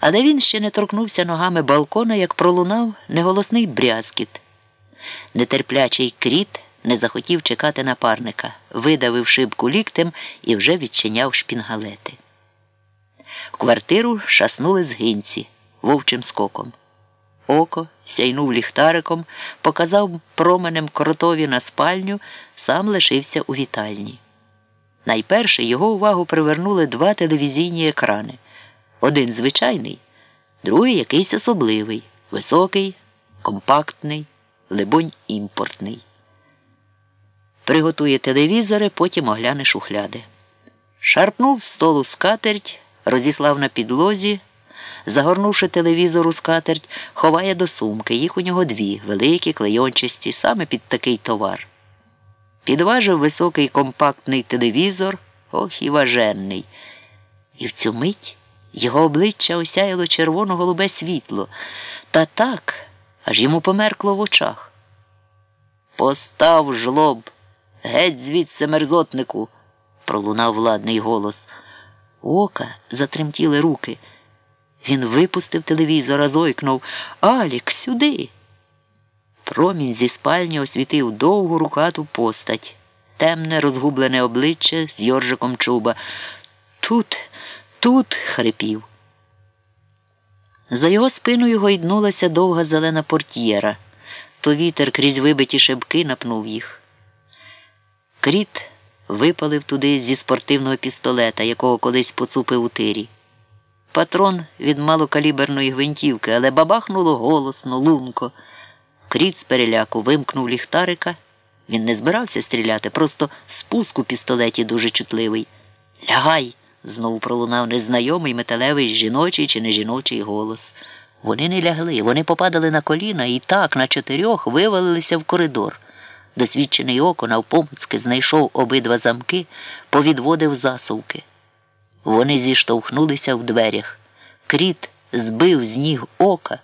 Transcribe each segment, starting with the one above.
Але він ще не торкнувся ногами балкона, як пролунав неголосний брязкіт. Нетерплячий кріт не захотів чекати напарника, видавив шибку ліктем і вже відчиняв шпінгалети. В квартиру шаснули згинці вовчим скоком. Око сяйнув ліхтариком, показав променем кротові на спальню, сам лишився у вітальні. Найперше його увагу привернули два телевізійні екрани. Один звичайний, другий якийсь особливий, високий, компактний, либонь, імпортний. Приготує телевізори, потім огляне шухляди. Шарпнув з столу скатерть, розіслав на підлозі, загорнувши телевізор у скатерть, ховає до сумки. Їх у нього дві, великі, клейончасті, саме під такий товар. Підважив високий компактний телевізор, ох і важенний. І в цю мить його обличчя осяяло червоно-голубе світло, та так, аж йому померкло в очах. Постав жлоб, геть звідси мерзотнику, пролунав владний голос. Ока затремтіли руки. Він випустив телевізора, зойкнув Алік, сюди. Промінь зі спальні освітив довгу рукату постать, темне, розгублене обличчя з йоржиком чуба. Тут, тут, хрипів. За його спиною гойднулася довга зелена портьєра, то вітер крізь вибиті шибки напнув їх. Кріт випалив туди зі спортивного пістолета, якого колись поцупив у тирі. Патрон від малокаліберної гвинтівки, але бабахнуло голосно, лунко. Кріт з переляку вимкнув ліхтарика. Він не збирався стріляти, просто спуск у пістолеті дуже чутливий. Лягай! Знову пролунав незнайомий металевий жіночий чи не жіночий голос. Вони не лягли, вони попадали на коліна і так на чотирьох вивалилися в коридор. Досвідчений око навпомацьки знайшов обидва замки, повідводив засувки. Вони зіштовхнулися в дверях. Кріт збив з ніг ока,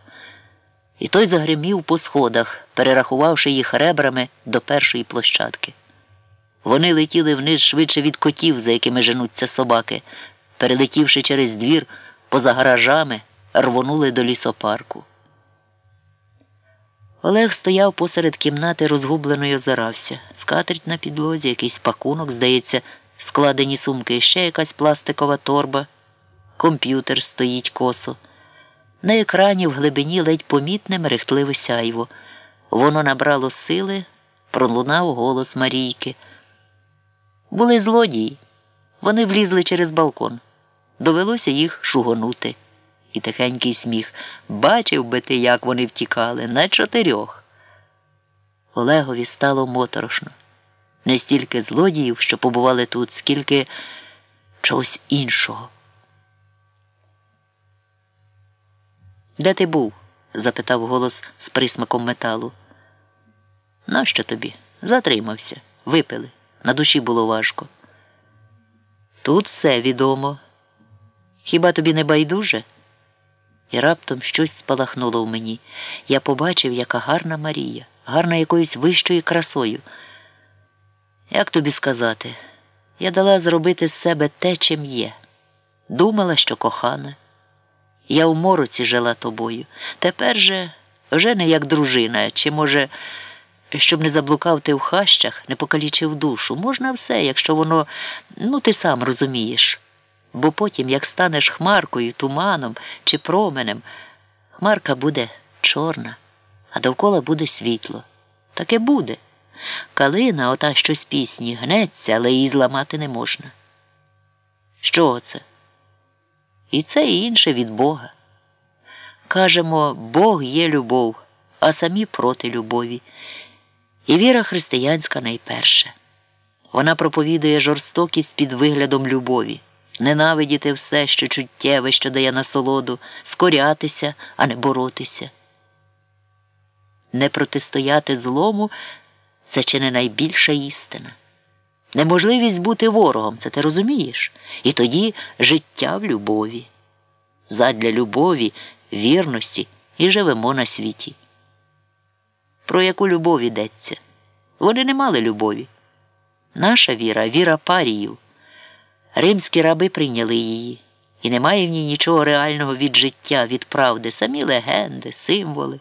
і той загримів по сходах, перерахувавши їх ребрами до першої площадки. Вони летіли вниз швидше від котів, за якими женуться собаки, перелетівши через двір, поза гаражами, рвонули до лісопарку. Олег стояв посеред кімнати, розгублено й озирався. Скатерть на підлозі, якийсь пакунок, здається, складені сумки, ще якась пластикова торба, комп'ютер стоїть косо. На екрані в глибині ледь помітне мерехтливе сяйво. Воно набрало сили, пролунав голос Марійки. Були злодії. Вони влізли через балкон. Довелося їх шугонути. І тихенький сміх. Бачив би ти, як вони втікали, на чотирьох. Олегові стало моторошно. Не стільки злодіїв, що побували тут, скільки чогось іншого. Де ти був? запитав голос з присмаком металу. Нащо тобі? Затримався. Випили. На душі було важко. Тут все відомо. Хіба тобі не байдуже? І раптом щось спалахнуло в мені. Я побачив, яка гарна Марія, гарна якоюсь вищою красою. Як тобі сказати, я дала зробити з себе те, чим є. Думала, що кохана. Я у мороці жила тобою. Тепер же вже не як дружина, чи, може, щоб не заблукав ти в хащах, не покалічив душу. Можна все, якщо воно, ну, ти сам розумієш. Бо потім, як станеш хмаркою, туманом чи променем, хмарка буде чорна, а довкола буде світло. Таке буде. Калина, ота що з пісні, гнеться, але її зламати не можна. Що це? І це і інше від Бога. Кажемо, Бог є любов, а самі проти любові. І віра християнська найперше. Вона проповідує жорстокість під виглядом любові, ненавидіти все, що чуттєве, що дає насолоду, скорятися, а не боротися. Не протистояти злому це чи не найбільша істина. Неможливість бути ворогом, це ти розумієш? І тоді життя в любові. Задля любові, вірності і живемо на світі. Про яку любов йдеться? Вони не мали любові. Наша віра віра парію. Римські раби прийняли її. І немає в ній нічого реального від життя, від правди, самі легенди, символи.